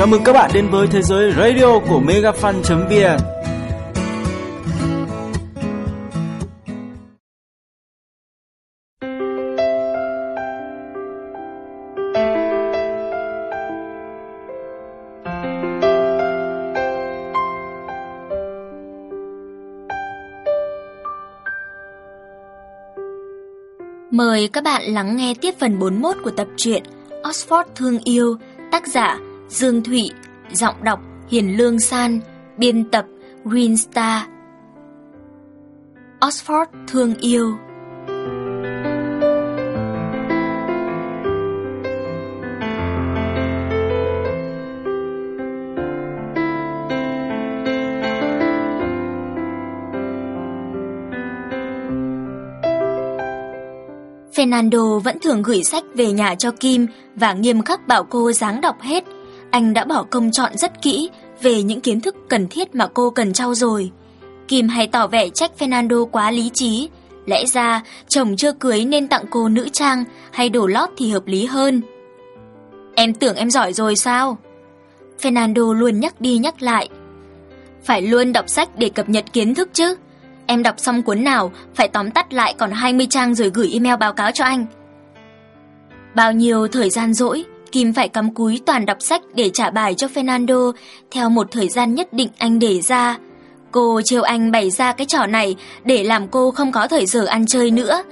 Chào mừng các bạn đến với thế giới radio của megafan.vn Mời các bạn lắng nghe tiếp phần 41 của tập truyện Oxford Thương Yêu, tác giả Dương Thụy, giọng đọc Hiền Lương San, biên tập Green Star. Oxford Thương Yêu Fernando vẫn thường gửi sách về nhà cho Kim và nghiêm khắc bảo cô dáng đọc hết. Anh đã bỏ công chọn rất kỹ về những kiến thức cần thiết mà cô cần trau dồi. Kim hay tỏ vẻ trách Fernando quá lý trí. Lẽ ra chồng chưa cưới nên tặng cô nữ trang hay đồ lót thì hợp lý hơn. Em tưởng em giỏi rồi sao? Fernando luôn nhắc đi nhắc lại. Phải luôn đọc sách để cập nhật kiến thức chứ. Em đọc xong cuốn nào, phải tóm tắt lại còn 20 trang rồi gửi email báo cáo cho anh. Bao nhiêu thời gian rỗi, Kim phải cắm cúi toàn đọc sách để trả bài cho Fernando theo một thời gian nhất định anh để ra. Cô trêu anh bày ra cái trò này để làm cô không có thời giờ ăn chơi nữa.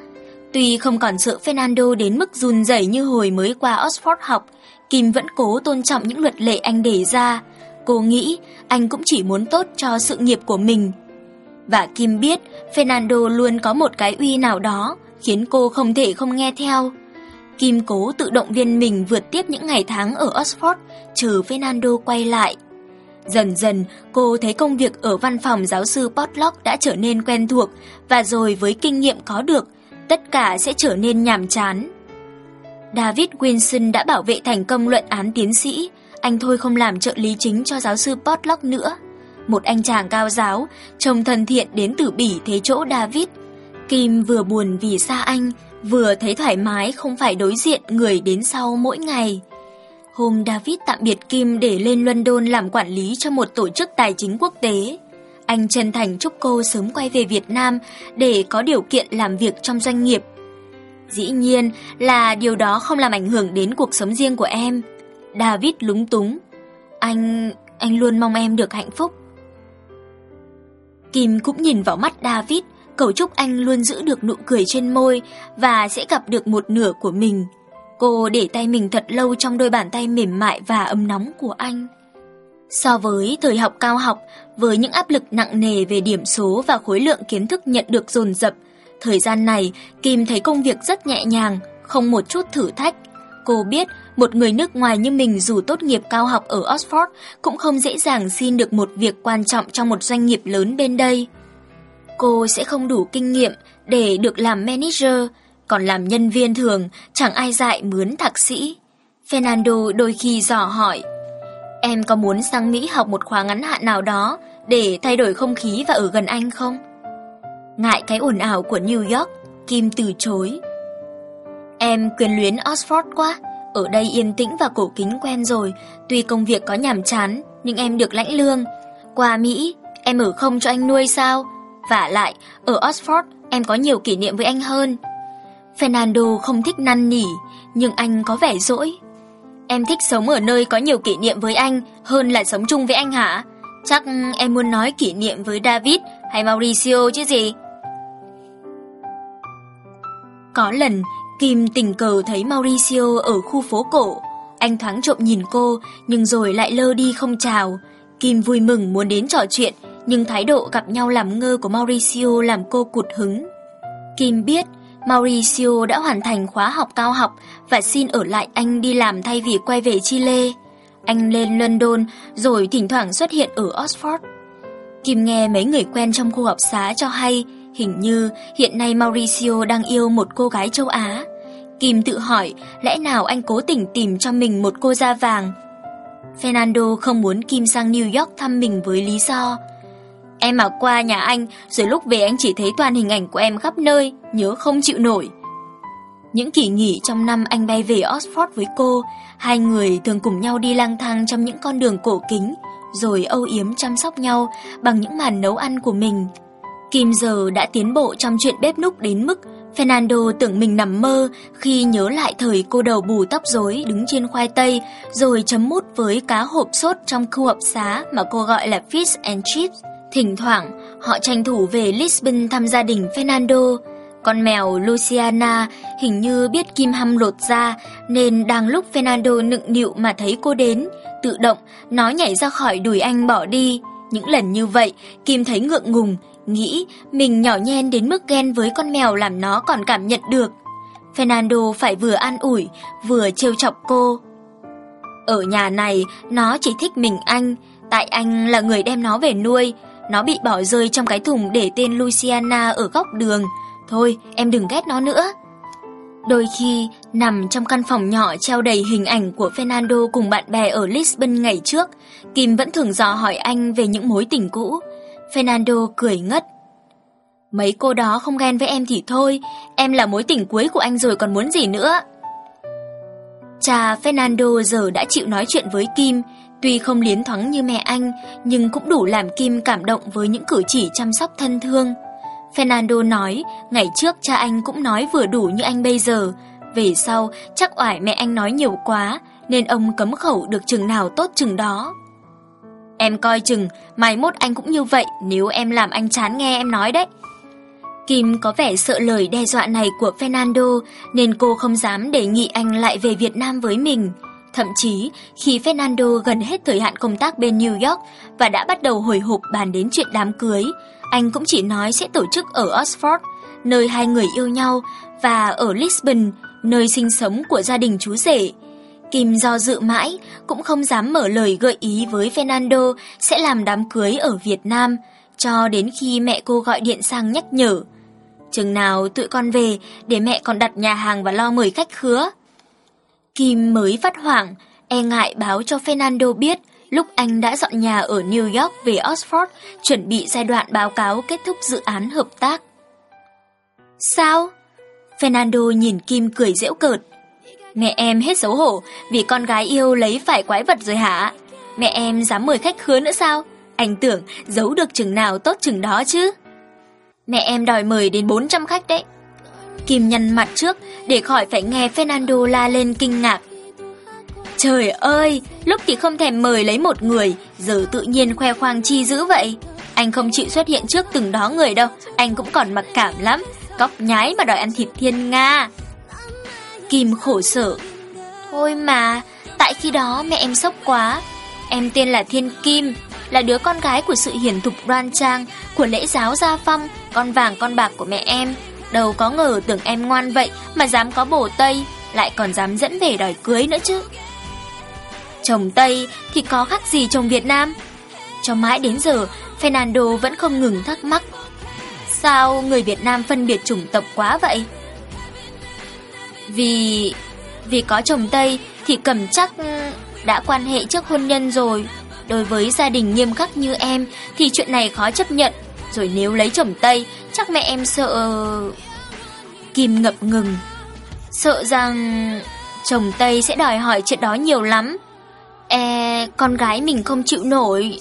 Tuy không còn sợ Fernando đến mức run rẩy như hồi mới qua Oxford học, Kim vẫn cố tôn trọng những luật lệ anh để ra. Cô nghĩ anh cũng chỉ muốn tốt cho sự nghiệp của mình. Và Kim biết Fernando luôn có một cái uy nào đó khiến cô không thể không nghe theo. Kim cố tự động viên mình vượt tiếp những ngày tháng ở Oxford, chờ Fernando quay lại. Dần dần, cô thấy công việc ở văn phòng giáo sư Potlock đã trở nên quen thuộc và rồi với kinh nghiệm có được, tất cả sẽ trở nên nhàm chán. David Wilson đã bảo vệ thành công luận án tiến sĩ, anh thôi không làm trợ lý chính cho giáo sư Potlock nữa một anh chàng cao giáo, trông thân thiện đến từ Bỉ thế chỗ David. Kim vừa buồn vì xa anh, vừa thấy thoải mái không phải đối diện người đến sau mỗi ngày. Hôm David tạm biệt Kim để lên London làm quản lý cho một tổ chức tài chính quốc tế. Anh chân thành chúc cô sớm quay về Việt Nam để có điều kiện làm việc trong doanh nghiệp. Dĩ nhiên là điều đó không làm ảnh hưởng đến cuộc sống riêng của em. David lúng túng. Anh... anh luôn mong em được hạnh phúc. Kim cũng nhìn vào mắt David, cầu chúc anh luôn giữ được nụ cười trên môi và sẽ gặp được một nửa của mình. Cô để tay mình thật lâu trong đôi bàn tay mềm mại và ấm nóng của anh. So với thời học cao học, với những áp lực nặng nề về điểm số và khối lượng kiến thức nhận được dồn dập, thời gian này Kim thấy công việc rất nhẹ nhàng, không một chút thử thách. Cô biết một người nước ngoài như mình dù tốt nghiệp cao học ở Oxford cũng không dễ dàng xin được một việc quan trọng trong một doanh nghiệp lớn bên đây. Cô sẽ không đủ kinh nghiệm để được làm manager, còn làm nhân viên thường chẳng ai dạy mướn thạc sĩ. Fernando đôi khi dò hỏi, em có muốn sang Mỹ học một khóa ngắn hạn nào đó để thay đổi không khí và ở gần anh không? Ngại cái ồn ào của New York, Kim từ chối. Em quyền luyến Oxford quá, ở đây yên tĩnh và cổ kính quen rồi, tuy công việc có nhàm chán, nhưng em được lãnh lương. Qua Mỹ, em ở không cho anh nuôi sao? Và lại, ở Oxford, em có nhiều kỷ niệm với anh hơn. Fernando không thích năn nỉ, nhưng anh có vẻ dỗi. Em thích sống ở nơi có nhiều kỷ niệm với anh hơn là sống chung với anh hả? Chắc em muốn nói kỷ niệm với David hay Mauricio chứ gì? Có lần, Kim tình cờ thấy Mauricio ở khu phố cổ. Anh thoáng trộm nhìn cô, nhưng rồi lại lơ đi không chào. Kim vui mừng muốn đến trò chuyện, nhưng thái độ gặp nhau làm ngơ của Mauricio làm cô cụt hứng. Kim biết Mauricio đã hoàn thành khóa học cao học và xin ở lại Anh đi làm thay vì quay về Chile. Anh lên London rồi thỉnh thoảng xuất hiện ở Oxford. Kim nghe mấy người quen trong khu học xá cho hay, Hình như hiện nay Mauricio đang yêu một cô gái châu Á. Kim tự hỏi lẽ nào anh cố tình tìm cho mình một cô da vàng. Fernando không muốn Kim sang New York thăm mình với lý do Em mà qua nhà anh, rồi lúc về anh chỉ thấy toàn hình ảnh của em khắp nơi, nhớ không chịu nổi. Những kỳ nghỉ trong năm anh bay về Oxford với cô, hai người thường cùng nhau đi lang thang trong những con đường cổ kính, rồi âu yếm chăm sóc nhau bằng những màn nấu ăn của mình. Kim giờ đã tiến bộ trong chuyện bếp núc đến mức Fernando tưởng mình nằm mơ khi nhớ lại thời cô đầu bù tóc rối đứng trên khoai tây rồi chấm mút với cá hộp sốt trong khu hộp xá mà cô gọi là fish and chips. Thỉnh thoảng, họ tranh thủ về Lisbon thăm gia đình Fernando. Con mèo Luciana hình như biết Kim Hăm lột ra nên đang lúc Fernando nựng nịu mà thấy cô đến, tự động nó nhảy ra khỏi đùi anh bỏ đi. Những lần như vậy, Kim thấy ngượng ngùng, nghĩ mình nhỏ nhen đến mức ghen với con mèo làm nó còn cảm nhận được. Fernando phải vừa an ủi, vừa trêu chọc cô. Ở nhà này, nó chỉ thích mình anh, tại anh là người đem nó về nuôi. Nó bị bỏ rơi trong cái thùng để tên Luciana ở góc đường. Thôi, em đừng ghét nó nữa. Đôi khi, nằm trong căn phòng nhỏ treo đầy hình ảnh của Fernando cùng bạn bè ở Lisbon ngày trước, Kim vẫn thường dò hỏi anh về những mối tình cũ. Fernando cười ngất. Mấy cô đó không ghen với em thì thôi, em là mối tình cuối của anh rồi còn muốn gì nữa. Cha Fernando giờ đã chịu nói chuyện với Kim, tuy không liến thoáng như mẹ anh, nhưng cũng đủ làm Kim cảm động với những cử chỉ chăm sóc thân thương. Fernando nói, ngày trước cha anh cũng nói vừa đủ như anh bây giờ, về sau chắc oải mẹ anh nói nhiều quá, nên ông cấm khẩu được chừng nào tốt chừng đó. Em coi chừng, mai mốt anh cũng như vậy nếu em làm anh chán nghe em nói đấy. Kim có vẻ sợ lời đe dọa này của Fernando nên cô không dám đề nghị anh lại về Việt Nam với mình. Thậm chí, khi Fernando gần hết thời hạn công tác bên New York và đã bắt đầu hồi hộp bàn đến chuyện đám cưới, anh cũng chỉ nói sẽ tổ chức ở Oxford, nơi hai người yêu nhau, và ở Lisbon, nơi sinh sống của gia đình chú rể. Kim do dự mãi, cũng không dám mở lời gợi ý với Fernando sẽ làm đám cưới ở Việt Nam, cho đến khi mẹ cô gọi điện sang nhắc nhở. Chừng nào tụi con về để mẹ còn đặt nhà hàng và lo mời khách khứa. Kim mới phát hoảng, e ngại báo cho Fernando biết lúc anh đã dọn nhà ở New York về Oxford, chuẩn bị giai đoạn báo cáo kết thúc dự án hợp tác. Sao? Fernando nhìn Kim cười giễu cợt. Mẹ em hết xấu hổ vì con gái yêu lấy phải quái vật rồi hả? Mẹ em dám mời khách khứa nữa sao? Anh tưởng giấu được chừng nào tốt chừng đó chứ. Mẹ em đòi mời đến 400 khách đấy. Kim nhăn mặt trước để khỏi phải nghe Fernando la lên kinh ngạc. Trời ơi, lúc thì không thèm mời lấy một người, giờ tự nhiên khoe khoang chi dữ vậy. Anh không chịu xuất hiện trước từng đó người đâu, anh cũng còn mặc cảm lắm. Cóc nhái mà đòi ăn thịt thiên Nga. Kim khổ sở. Thôi mà, tại khi đó mẹ em sốc quá. Em tên là Thiên Kim, là đứa con gái của sự hiển thục đoan trang, của lễ giáo gia phong, con vàng con bạc của mẹ em. Đâu có ngờ tưởng em ngoan vậy mà dám có bổ Tây, lại còn dám dẫn về đòi cưới nữa chứ. Chồng Tây thì có khác gì chồng Việt Nam? Cho mãi đến giờ, Fernando vẫn không ngừng thắc mắc. Sao người Việt Nam phân biệt chủng tộc quá vậy? Vì... vì có chồng Tây thì cầm chắc ừ, đã quan hệ trước hôn nhân rồi. Đối với gia đình nghiêm khắc như em thì chuyện này khó chấp nhận. Rồi nếu lấy chồng Tây, chắc mẹ em sợ... Kim ngập ngừng. Sợ rằng chồng Tây sẽ đòi hỏi chuyện đó nhiều lắm. E, con gái mình không chịu nổi.